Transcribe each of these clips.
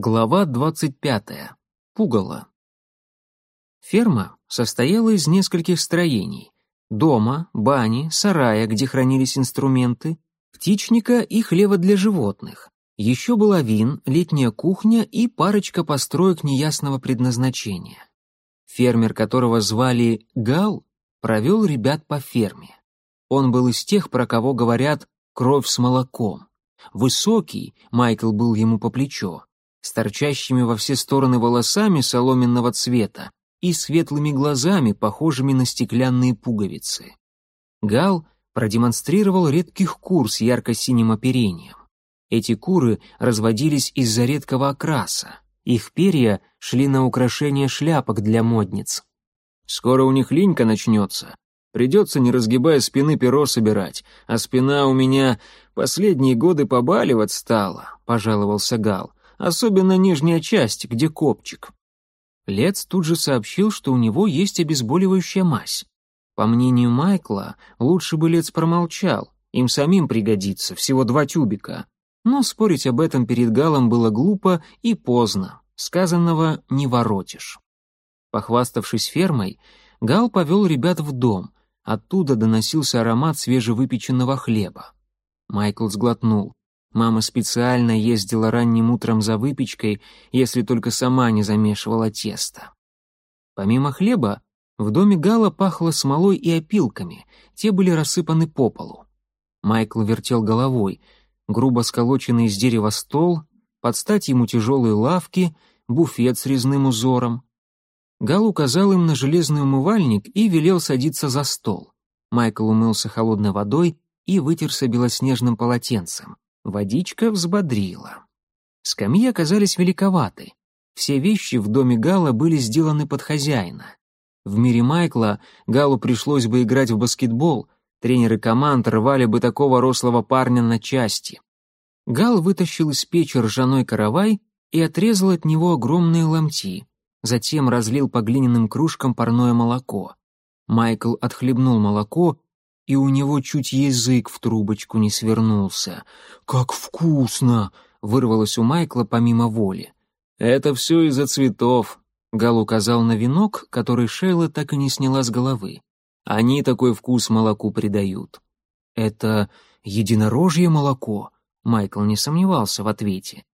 Глава двадцать пятая. Пугало. Ферма состояла из нескольких строений: дома, бани, сарая, где хранились инструменты, птичника и хлева для животных. Еще был авин, летняя кухня и парочка построек неясного предназначения. Фермер, которого звали Гал, провел ребят по ферме. Он был из тех, про кого говорят «кровь с молоком». Высокий, Майкл был ему по плечо, с торчащими во все стороны волосами соломенного цвета и светлыми глазами, похожими на стеклянные пуговицы. Гал продемонстрировал редких кур с ярко-синим оперением. Эти куры разводились из-за редкого окраса. Их перья шли на украшение шляпок для модниц. «Скоро у них линька начнется. Придется, не разгибая спины, перо собирать, а спина у меня последние годы побаливать стала», — пожаловался Гал особенно нижняя часть, где копчик. Лец тут же сообщил, что у него есть обезболивающая мазь. По мнению Майкла, лучше бы Лец промолчал, им самим пригодится, всего два тюбика. Но спорить об этом перед Галом было глупо и поздно, сказанного не воротишь. Похваставшись фермой, Гал повел ребят в дом, оттуда доносился аромат свежевыпеченного хлеба. Майкл сглотнул. Мама специально ездила ранним утром за выпечкой, если только сама не замешивала тесто. Помимо хлеба, в доме Гала пахло смолой и опилками, те были рассыпаны по полу. Майкл вертел головой, грубо сколоченный из дерева стол, под стать ему тяжелые лавки, буфет с резным узором. Гал указал им на железный умывальник и велел садиться за стол. Майкл умылся холодной водой и вытерся белоснежным полотенцем. Водичка взбодрила. Скамьи оказались великоваты. Все вещи в доме Гала были сделаны под хозяина. В мире Майкла Галу пришлось бы играть в баскетбол, тренеры команд рвали бы такого рослого парня на части. Гал вытащил из печи ржаной каравай и отрезал от него огромные ломти, затем разлил по глиняным кружкам парное молоко. Майкл отхлебнул молоко и у него чуть язык в трубочку не свернулся. «Как вкусно!» — вырвалось у Майкла помимо воли. «Это все из-за цветов», — Гал указал на венок, который Шейла так и не сняла с головы. «Они такой вкус молоку придают». «Это единорожье молоко?» — Майкл не сомневался в ответе.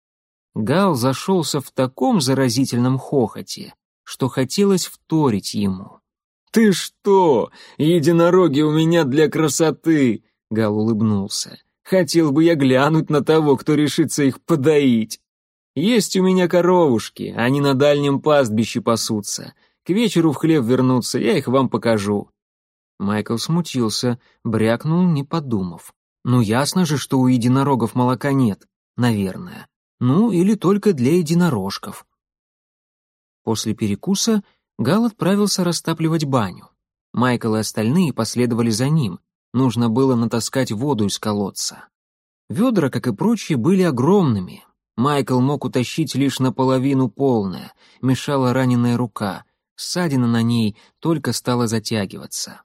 Гал зашелся в таком заразительном хохоте, что хотелось вторить ему. «Ты что? Единороги у меня для красоты!» Гал улыбнулся. «Хотел бы я глянуть на того, кто решится их подоить. Есть у меня коровушки, они на дальнем пастбище пасутся. К вечеру в хлев вернутся, я их вам покажу». Майкл смутился, брякнул, не подумав. «Ну, ясно же, что у единорогов молока нет. Наверное. Ну, или только для единорожков». После перекуса Гал отправился растапливать баню. Майкл и остальные последовали за ним. Нужно было натаскать воду из колодца. Ведра, как и прочие, были огромными. Майкл мог утащить лишь наполовину полное, мешала раненая рука. Ссадина на ней только стала затягиваться.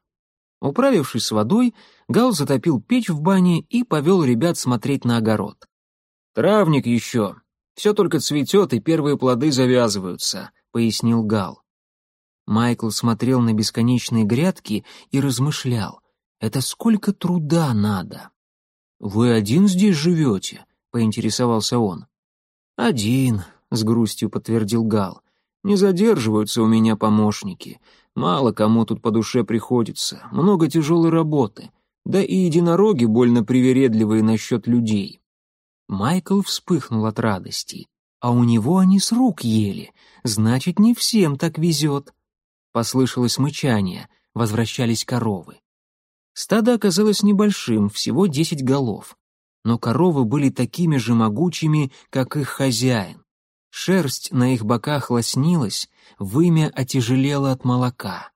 Управившись с водой, Гал затопил печь в бане и повел ребят смотреть на огород. «Травник еще. Все только цветет, и первые плоды завязываются», — пояснил Гал. Майкл смотрел на бесконечные грядки и размышлял. «Это сколько труда надо!» «Вы один здесь живете?» — поинтересовался он. «Один», — с грустью подтвердил Гал. «Не задерживаются у меня помощники. Мало кому тут по душе приходится. Много тяжелой работы. Да и единороги больно привередливые насчет людей». Майкл вспыхнул от радости. «А у него они с рук ели. Значит, не всем так везет». Послышалось мычание, возвращались коровы. Стадо оказалось небольшим, всего десять голов. Но коровы были такими же могучими, как их хозяин. Шерсть на их боках лоснилась, вымя отяжелело от молока.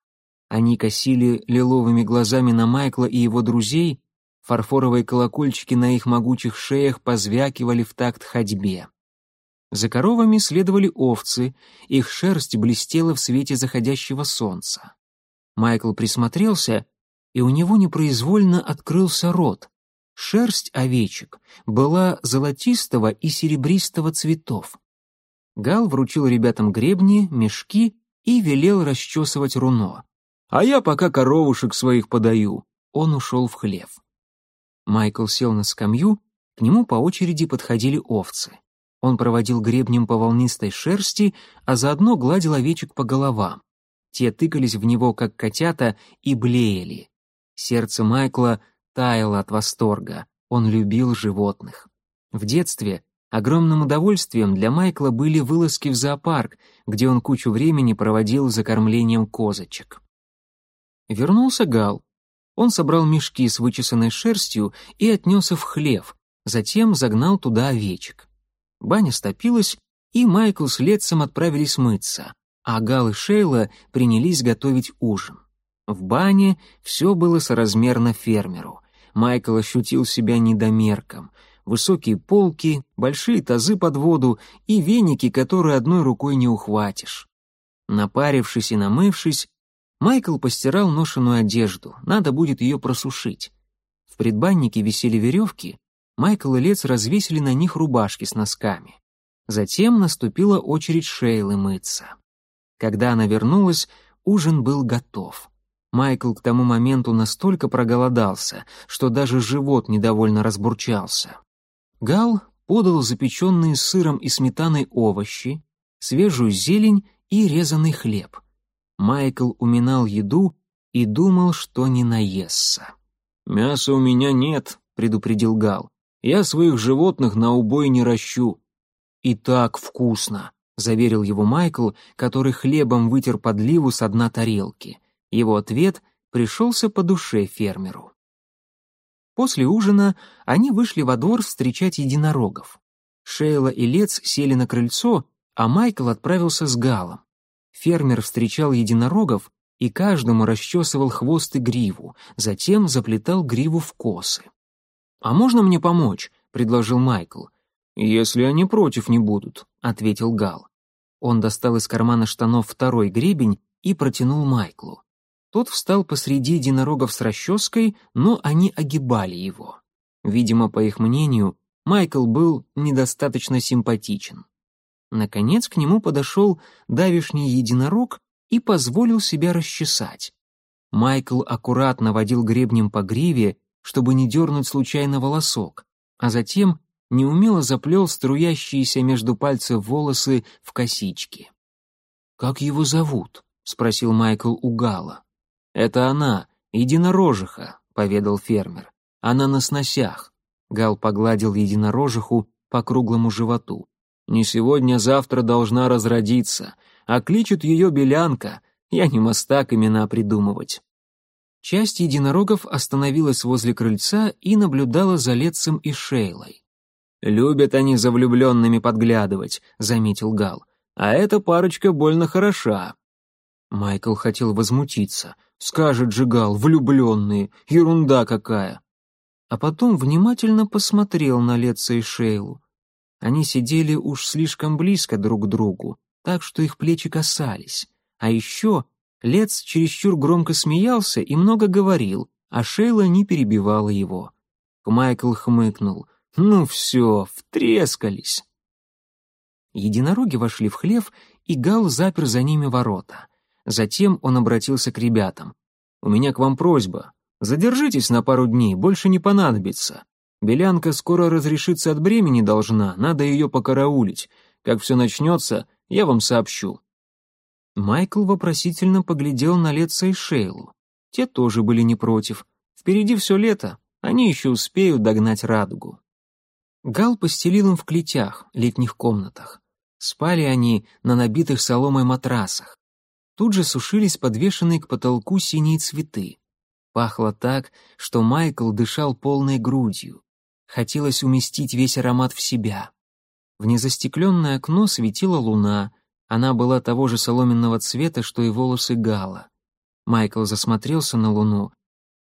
Они косили лиловыми глазами на Майкла и его друзей, фарфоровые колокольчики на их могучих шеях позвякивали в такт ходьбе. За коровами следовали овцы, их шерсть блестела в свете заходящего солнца. Майкл присмотрелся, и у него непроизвольно открылся рот. Шерсть овечек была золотистого и серебристого цветов. Гал вручил ребятам гребни, мешки и велел расчесывать руно. «А я пока коровушек своих подаю». Он ушел в хлев. Майкл сел на скамью, к нему по очереди подходили овцы. Он проводил гребнем по волнистой шерсти, а заодно гладил овечек по головам. Те тыкались в него, как котята, и блеяли. Сердце Майкла таяло от восторга. Он любил животных. В детстве огромным удовольствием для Майкла были вылазки в зоопарк, где он кучу времени проводил за кормлением козочек. Вернулся Гал. Он собрал мешки с вычесанной шерстью и отнес их в хлев, затем загнал туда овечек. Баня стопилась, и Майкл с Летцем отправились мыться, а Гал и Шейла принялись готовить ужин. В бане все было соразмерно фермеру. Майкл ощутил себя недомерком. Высокие полки, большие тазы под воду и веники, которые одной рукой не ухватишь. Напарившись и намывшись, Майкл постирал ношеную одежду, надо будет ее просушить. В предбаннике висели веревки, Майкл и Лец развесили на них рубашки с носками. Затем наступила очередь Шейлы мыться. Когда она вернулась, ужин был готов. Майкл к тому моменту настолько проголодался, что даже живот недовольно разбурчался. Гал подал запеченные сыром и сметаной овощи, свежую зелень и резанный хлеб. Майкл уминал еду и думал, что не наестся. «Мяса у меня нет», — предупредил Гал. Я своих животных на убой не ращу». «И так вкусно», — заверил его Майкл, который хлебом вытер подливу с дна тарелки. Его ответ пришелся по душе фермеру. После ужина они вышли во двор встречать единорогов. Шейла и Лец сели на крыльцо, а Майкл отправился с Галом. Фермер встречал единорогов и каждому расчесывал хвост и гриву, затем заплетал гриву в косы. «А можно мне помочь?» — предложил Майкл. «Если они против не будут», — ответил Гал. Он достал из кармана штанов второй гребень и протянул Майклу. Тот встал посреди единорогов с расческой, но они огибали его. Видимо, по их мнению, Майкл был недостаточно симпатичен. Наконец к нему подошел давишний единорог и позволил себя расчесать. Майкл аккуратно водил гребнем по гриве, чтобы не дернуть случайно волосок, а затем неумело заплел струящиеся между пальцев волосы в косички. «Как его зовут?» — спросил Майкл у Гала. «Это она, единорожиха», — поведал фермер. «Она на сносях». Гал погладил единорожиху по круглому животу. «Не сегодня-завтра должна разродиться, а кличут ее Белянка. Я не мастак имена придумывать». Часть единорогов остановилась возле крыльца и наблюдала за Летцем и Шейлой. «Любят они за влюбленными подглядывать», — заметил Гал. «А эта парочка больно хороша». Майкл хотел возмутиться. «Скажет же Гал, влюбленные, ерунда какая!» А потом внимательно посмотрел на Летца и Шейлу. Они сидели уж слишком близко друг к другу, так что их плечи касались. А еще Лец чересчур громко смеялся и много говорил, а Шейла не перебивала его. Майкл хмыкнул. «Ну все, втрескались». Единороги вошли в хлев, и Гал запер за ними ворота. Затем он обратился к ребятам. «У меня к вам просьба. Задержитесь на пару дней, больше не понадобится. Белянка скоро разрешиться от бремени должна, надо ее покараулить. Как все начнется, я вам сообщу. Майкл вопросительно поглядел на Летца и Шейлу. Те тоже были не против. Впереди все лето, они еще успеют догнать радугу. Гал постелил им в клетях, летних комнатах. Спали они на набитых соломой матрасах. Тут же сушились подвешенные к потолку синие цветы. Пахло так, что Майкл дышал полной грудью. Хотелось уместить весь аромат в себя. В незастекленное окно светила луна — она была того же соломенного цвета, что и волосы Гала. Майкл засмотрелся на луну,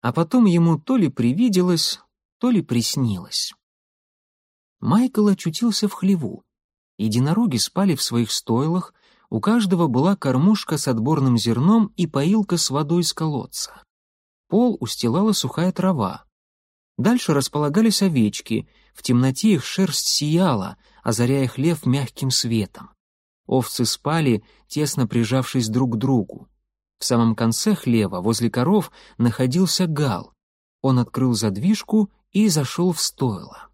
а потом ему то ли привиделось, то ли приснилось. Майкл очутился в хлеву. Единороги спали в своих стойлах, у каждого была кормушка с отборным зерном и поилка с водой из колодца. Пол устилала сухая трава. Дальше располагались овечки, в темноте их шерсть сияла, озаряя хлев мягким светом. Овцы спали, тесно прижавшись друг к другу. В самом конце хлева, возле коров, находился Гал. Он открыл задвижку и зашел в стойло.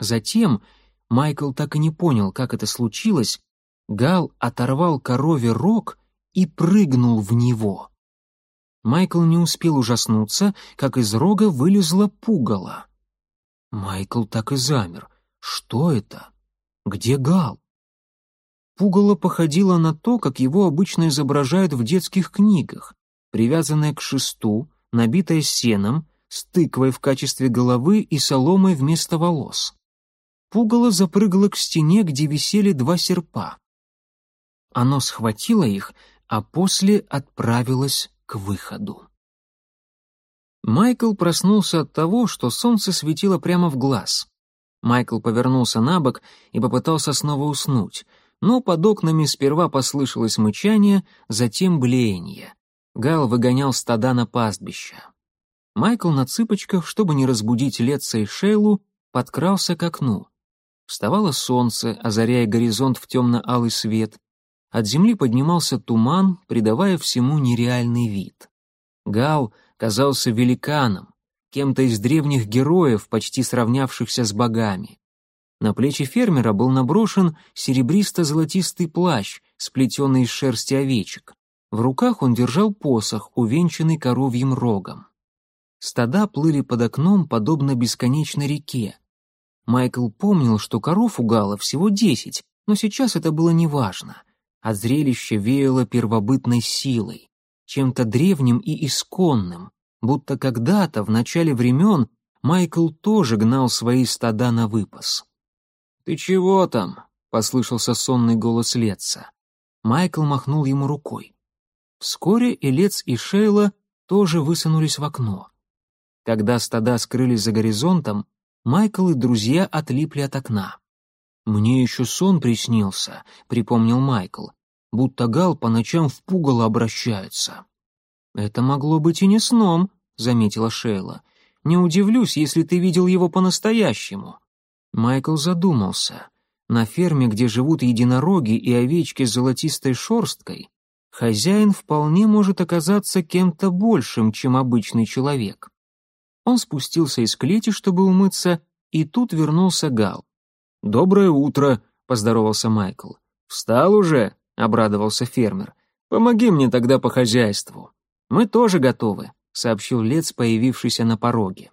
Затем, Майкл так и не понял, как это случилось, Гал оторвал корове рог и прыгнул в него. Майкл не успел ужаснуться, как из рога вылезла пугало. Майкл так и замер. Что это? Где Гал? Пугало походило на то, как его обычно изображают в детских книгах, привязанное к шесту, набитое сеном, с тыквой в качестве головы и соломой вместо волос. Пугало запрыгало к стене, где висели два серпа. Оно схватило их, а после отправилось к выходу. Майкл проснулся от того, что солнце светило прямо в глаз. Майкл повернулся на бок и попытался снова уснуть, но под окнами сперва послышалось мычание, затем блеяние. Гал выгонял стада на пастбище. Майкл на цыпочках, чтобы не разбудить Летца и Шейлу, подкрался к окну. Вставало солнце, озаряя горизонт в темно-алый свет. От земли поднимался туман, придавая всему нереальный вид. Гал казался великаном, кем-то из древних героев, почти сравнявшихся с богами. На плечи фермера был наброшен серебристо-золотистый плащ, сплетенный из шерсти овечек. В руках он держал посох, увенчанный коровьим рогом. Стада плыли под окном, подобно бесконечной реке. Майкл помнил, что коров у Гала всего десять, но сейчас это было неважно а зрелище веяло первобытной силой, чем-то древним и исконным, будто когда-то, в начале времен, Майкл тоже гнал свои стада на выпас. «Ты чего там?» — послышался сонный голос Летца. Майкл махнул ему рукой. Вскоре и Лец, и Шейла тоже высунулись в окно. Когда стада скрылись за горизонтом, Майкл и друзья отлипли от окна. «Мне еще сон приснился», — припомнил Майкл, будто Гал по ночам в пугало обращается. «Это могло быть и не сном», — заметила Шейла. «Не удивлюсь, если ты видел его по-настоящему». Майкл задумался. На ферме, где живут единороги и овечки с золотистой шерсткой, хозяин вполне может оказаться кем-то большим, чем обычный человек. Он спустился из клети, чтобы умыться, и тут вернулся Гал. «Доброе утро», — поздоровался Майкл. «Встал уже?» — обрадовался фермер. «Помоги мне тогда по хозяйству». «Мы тоже готовы», — сообщил Лец, появившийся на пороге.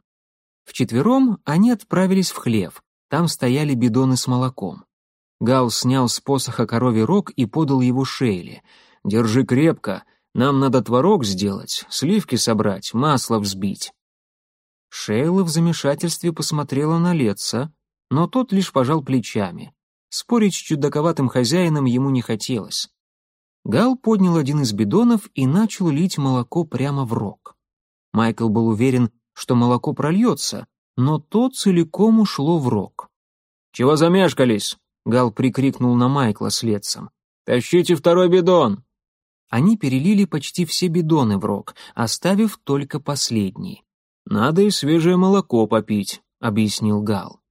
Вчетвером они отправились в хлев. Там стояли бидоны с молоком. Гал снял с посоха коровий рог и подал его Шейле. «Держи крепко, нам надо творог сделать, сливки собрать, масло взбить». Шейла в замешательстве посмотрела на Летца, но тот лишь пожал плечами. Спорить с чудаковатым хозяином ему не хотелось. Гал поднял один из бидонов и начал лить молоко прямо в рог. Майкл был уверен, что молоко прольется, но то целиком ушло в рог. «Чего замешкались?» — Гал прикрикнул на Майкла с Летцем. «Тащите второй бидон!» Они перелили почти все бидоны в рог, оставив только последний. «Надо и свежее молоко попить», — объяснил Гал.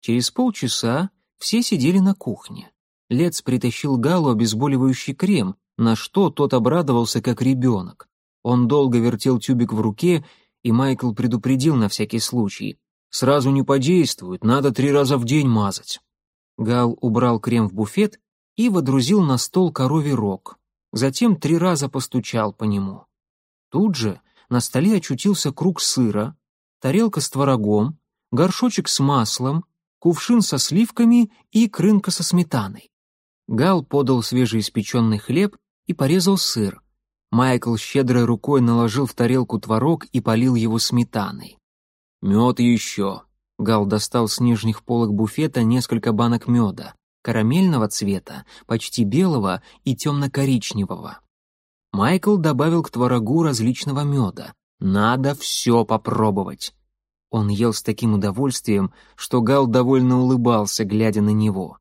Через полчаса все сидели на кухне. Лец притащил Галу обезболивающий крем, на что тот обрадовался как ребенок. Он долго вертел тюбик в руке, и Майкл предупредил на всякий случай. «Сразу не подействует, надо три раза в день мазать». Гал убрал крем в буфет и водрузил на стол коровий рог. Затем три раза постучал по нему. Тут же на столе очутился круг сыра, тарелка с творогом, горшочек с маслом, кувшин со сливками и крынка со сметаной. Гал подал свежеиспеченный хлеб и порезал сыр. Майкл щедрой рукой наложил в тарелку творог и полил его сметаной. «Мед еще». Гал достал с нижних полок буфета несколько банок меда, карамельного цвета, почти белого и темно-коричневого. Майкл добавил к творогу различного меда. «Надо все попробовать». Он ел с таким удовольствием, что Гал довольно улыбался, глядя на него.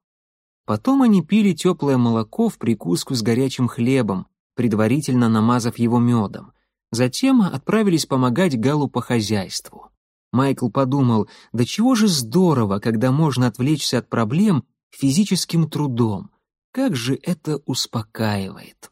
Потом они пили теплое молоко в прикуску с горячим хлебом, предварительно намазав его медом. Затем отправились помогать Галу по хозяйству. Майкл подумал, да чего же здорово, когда можно отвлечься от проблем физическим трудом. Как же это успокаивает.